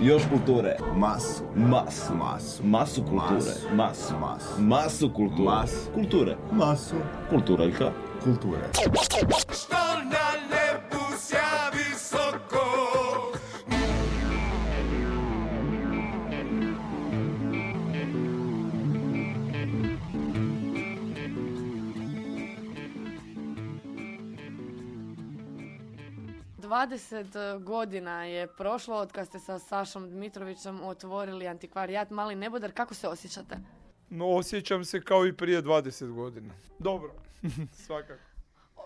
Još kulture. Masu. Masu. Masu. Masu kulture. Masu. Masu. Masu. Kulture. Masu. Kulture. Masu. Kulturaljka. Kulture. 20 e, godina je prošlo od kad ste sa Sašom Dmitrovićem otvorili antikvarijat Mali Nebodar. Kako se osjećate? No, osjećam se kao i prije 20 godina. Dobro, svakako.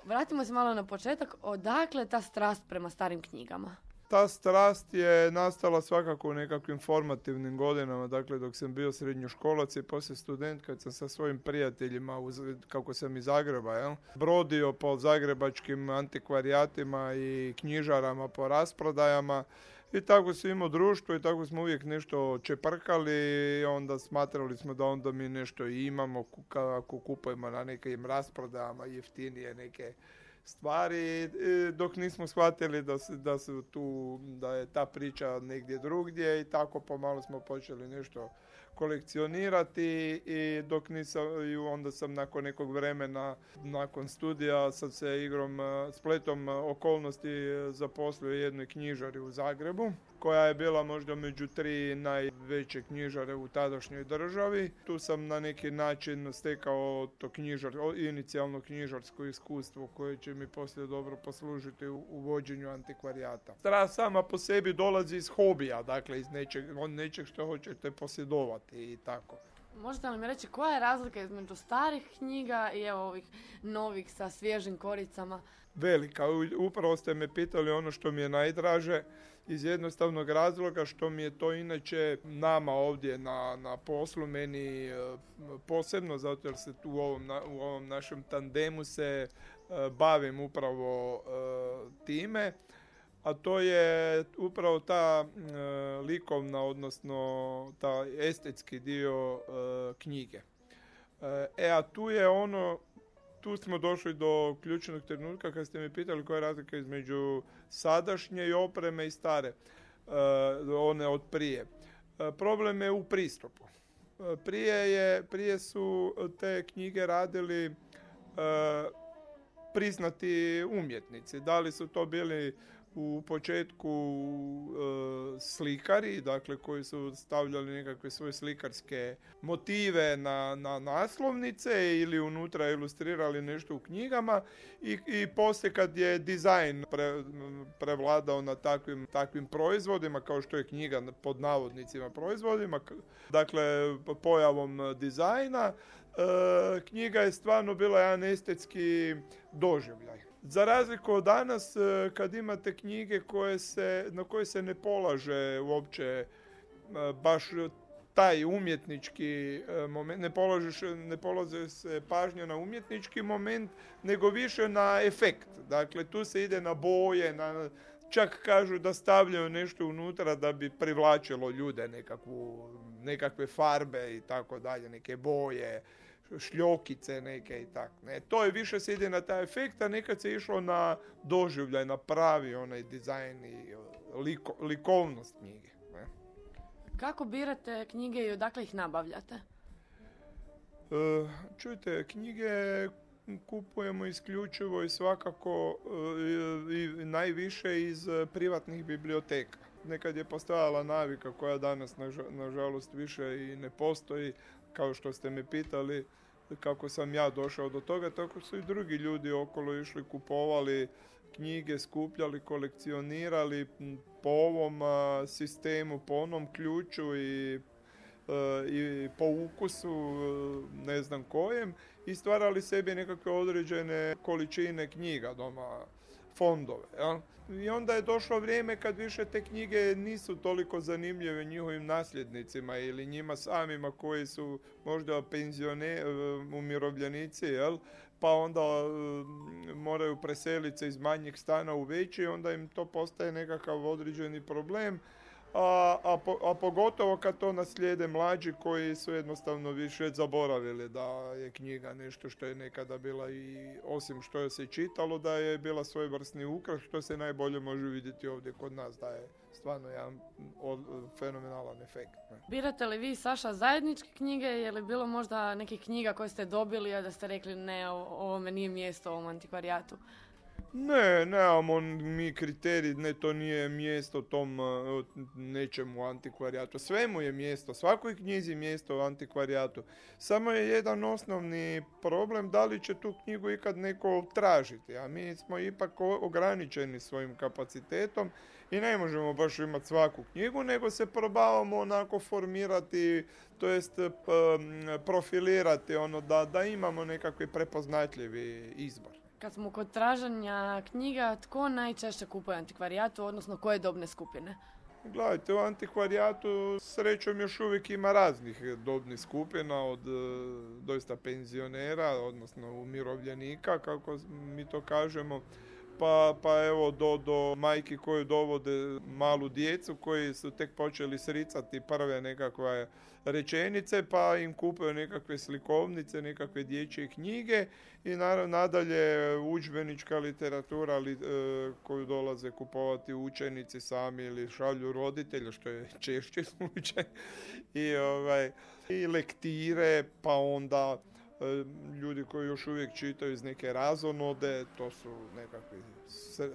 Vratimo se malo na početak. Odakle ta strast prema starim knjigama? Ta strast je nastala svakako u nekakvim formativnim godinama, dakle dok sam bio srednjoškolac i poslije student, kad sam sa svojim prijateljima, uz, kako sam iz Zagreba, jel, brodio po zagrebačkim antikvarijatima i knjižarama po rasprodajama i tako smo imao društvo i tako smo uvijek nešto čeprkali i onda smatrali smo da onda mi nešto imamo ako kupujemo na nekim rasprodajama jeftinije neke stvari e, dok nismo shvatili da, se, da su tu, da je ta priča negdje drugdje i tako pomalo smo počeli nešto kolekcionirati i dok nisam, i onda sam nakon nekog vremena, nakon studija sam se igrom, e, spletom e, okolnosti zaposlio jednoj knjižari u Zagrebu koja je bila možda među tri najveće knjižare u tadašnjoj državi. Tu sam na neki način stekao to knjižar, inicijalno knjižarsko iskustvo koje će mi poslije dobro poslužiti u, vođenju antikvarijata. Strast sama po sebi dolazi iz hobija, dakle iz nečeg, od nečeg što hoćete posjedovati i tako. Možete li mi reći koja je razlika između starih knjiga i evo ovih novih sa svježim koricama? velika. Upravo ste me pitali ono što mi je najdraže iz jednostavnog razloga što mi je to inače nama ovdje na, na poslu meni e, posebno zato jer se tu u ovom, u ovom našem tandemu se e, bavim upravo e, time a to je upravo ta e, likovna odnosno ta estetski dio e, knjige. E, E, a tu je ono, tu smo došli do ključnog trenutka kad ste me pitali koja je razlika između sadašnje i opreme i stare, e, one od prije. E, problem je u pristupu. Prije, je, prije su te knjige radili priznati umjetnici. Da li su to bili u početku e, slikari, dakle koji su stavljali nekakve svoje slikarske motive na, na naslovnice ili unutra ilustrirali nešto u knjigama i, i poslije kad je dizajn pre- prevladao na takvim, takvim proizvodima kao što je knjiga pod navodnicima proizvodima, dakle pojavom dizajna, e, knjiga je stvarno bila jedan estetski doživljaj. Za razliku od danas, e, kad imate knjige koje se, na koje se ne polaže uopće e, baš taj umjetnički e, moment, ne, polažeš, ne polaže se pažnja na umjetnički moment, nego više na efekt. Dakle, tu se ide na boje, na, čak kažu da stavljaju nešto unutra da bi privlačilo ljude, nekakvu, nekakve farbe i tako dalje, neke boje, šljokice neke i tako. Ne, to je više se ide na taj efekt, a nekad se išlo na doživljaj, na pravi onaj dizajn i liko- likovnost knjige. Ne. Kako birate knjige i odakle ih nabavljate? E, Čujte, knjige kupujemo isključivo i svakako e, i najviše iz e, privatnih biblioteka. Nekad je postojala navika koja danas naža- nažalost više i ne postoji, kao što ste me pitali kako sam ja došao do toga, tako su i drugi ljudi okolo išli, kupovali knjige, skupljali, kolekcionirali po ovom sistemu, po onom ključu i e, i po ukusu e, ne znam kojem i stvarali sebi nekakve određene količine knjiga doma fondove. jel? I onda je došlo vrijeme kad više te knjige nisu toliko zanimljive njihovim nasljednicima ili njima samima koji su možda penzione, e, umirovljenici, jel? pa onda e, moraju preseliti se iz manjeg stana u veći, onda im to postaje nekakav određeni problem a, a, a pogotovo kad to naslijede mlađi koji su jednostavno više zaboravili da je knjiga nešto što je nekada bila i osim što je se čitalo da je bila svojevrsni ukras što se najbolje može vidjeti ovdje kod nas da je stvarno jedan fenomenalan efekt. Birate li vi, Saša, zajedničke knjige? Je li bilo možda nekih knjiga koje ste dobili, a da ste rekli ne, o- ovome nije mjesto ovom antikvarijatu? Ne, nemamo mi kriterij, ne, to nije mjesto tom uh, nečemu antikvarijatu. Svemu je mjesto, svakoj knjizi mjesto u antikvarijatu. Samo je jedan osnovni problem da li će tu knjigu ikad neko tražiti, a mi smo ipak ograničeni svojim kapacitetom i ne možemo baš imati svaku knjigu, nego se probavamo onako formirati, to jest m, profilirati, ono da, da imamo nekakvi prepoznatljivi izbor. Kad smo kod traženja knjiga, tko najčešće kupuje antikvarijatu, odnosno koje dobne skupine? Gledajte, u antikvarijatu srećom još uvijek ima raznih dobnih skupina od e, doista penzionera, odnosno umirovljenika, kako mi to kažemo, pa, pa evo do, do majki koji dovode malu djecu koji su tek počeli sricati prve nekakve rečenice, pa im kupuju nekakve slikovnice, nekakve dječje knjige i naravno nadalje udžbenička literatura li, e, koju dolaze kupovati učenici sami ili šalju roditelja, što je češći slučaj. I, ovaj, i lektire, pa onda ljudi koji još uvijek čitaju iz neke razonode, to su nekakvi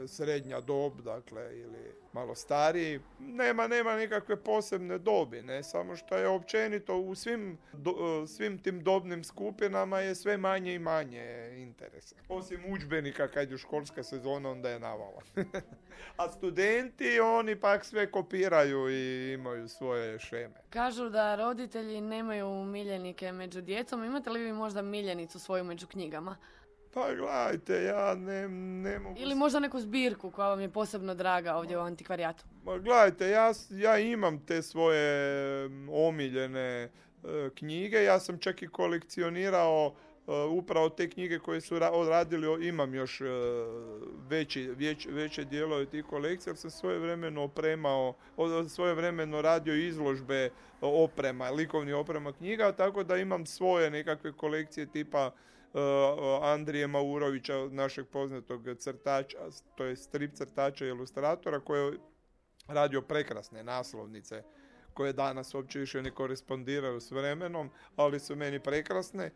srednja dob, dakle, ili malo stariji. Nema, nema nikakve posebne dobi, ne, samo što je općenito u svim, do- e, svim tim dobnim skupinama je sve manje i manje interesa. Osim udžbenika kad je školska sezona, onda je navala. A studenti, oni pak sve kopiraju i imaju svoje šeme. Kažu da roditelji nemaju miljenike među djecom. Imate li vi možda miljenicu svoju među knjigama? Pa gledajte, ja ne, ne mogu... Ili možda neku zbirku koja vam je posebno draga ovdje u antikvarijatu? Ma gledajte, ja, ja imam te svoje mm, omiljene e, knjige, ja sam čak i kolekcionirao upravo te knjige koje su ra- odradili, imam još e, veći, već, veće dijelove tih kolekcija, jer sam svojevremeno opremao, o- svojevremeno radio izložbe oprema, likovnih oprema knjiga, tako da imam svoje nekakve kolekcije tipa e, Andrije Maurovića, našeg poznatog crtača, to je strip crtača i ilustratora, koji je radio prekrasne naslovnice koje danas uopće više ne korespondiraju s vremenom, ali su meni prekrasne.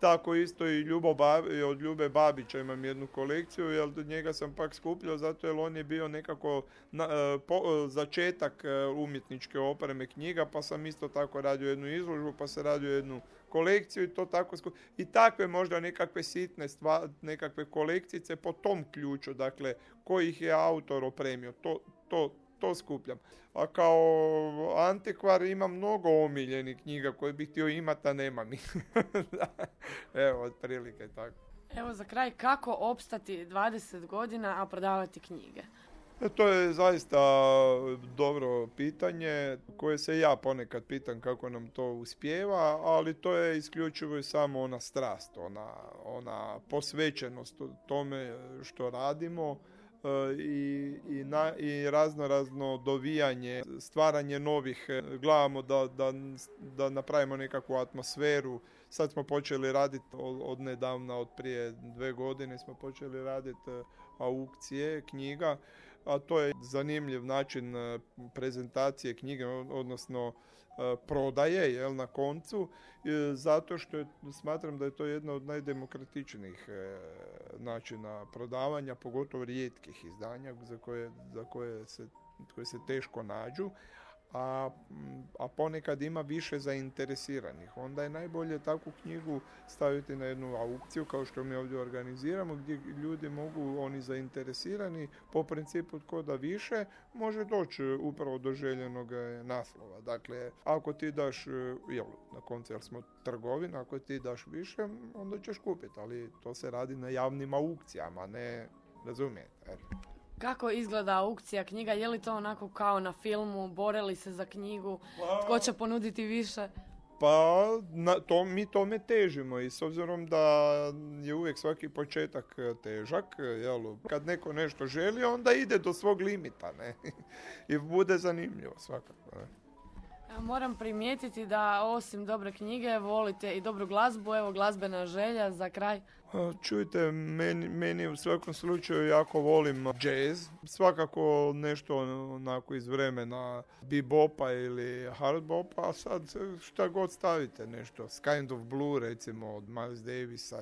Tako isto i Ljubo Ba- i od Ljube Babića imam jednu kolekciju, jer od njega sam pak skupljao zato jer on je bio nekako na- e, po- e, začetak e, umjetničke opreme knjiga, pa sam isto tako radio jednu izložbu, pa sam radio jednu kolekciju i to tako sku- i takve možda nekakve sitne stva, nekakve kolekcice po tom ključu, dakle kojih je autor opremio, to, to, to skupljam. A kao antikvar imam mnogo omiljenih knjiga koje bih htio imati, a nemam ih. Evo, otprilike tako. Evo za kraj, kako opstati 20 godina, a prodavati knjige? E, To je zaista dobro pitanje koje se ja ponekad pitam kako nam to uspijeva, ali to je isključivo i samo ona strast, ona, ona posvećenost tome što radimo i, i, na, i razno razno dovijanje, stvaranje novih, e, gledamo da, da, da napravimo nekakvu atmosferu. Sad smo počeli raditi od, od nedavna, od prije dve godine smo počeli raditi e, aukcije knjiga a to je zanimljiv način e, prezentacije knjige, od- odnosno e, prodaje jel, na koncu, e, zato što je, smatram da je to jedna od najdemokratičnijih e, načina prodavanja, pogotovo rijetkih izdanja za koje, za koje se, koje se teško nađu. A, m, a ponekad ima više zainteresiranih. Onda je najbolje takvu knjigu staviti na jednu aukciju kao što mi ovdje organiziramo gdje ljudi mogu, oni zainteresirani po principu tko da više može doći upravo do željenog e, naslova. Dakle, ako ti daš, e, jel, na koncu jer smo trgovina, ako ti daš više, onda ćeš kupiti, ali to se radi na javnim aukcijama, ne razumijete. Kako izgleda aukcija knjiga? Je li to onako kao na filmu, boreli se za knjigu, tko će ponuditi više? Pa na, to, mi tome težimo i s obzirom da je uvijek svaki početak e, težak, e, jel, kad neko nešto želi onda ide do svog limita ne? i bude zanimljivo svakako. Ne? Moram primijetiti da osim dobre knjige volite i dobru glazbu, evo glazbena želja za kraj. Čujte, meni, meni u svakom slučaju jako volim jazz. Svakako nešto onako iz vremena bebopa ili hardbopa, a sad šta god stavite nešto. Kind of Blue recimo od Miles Davisa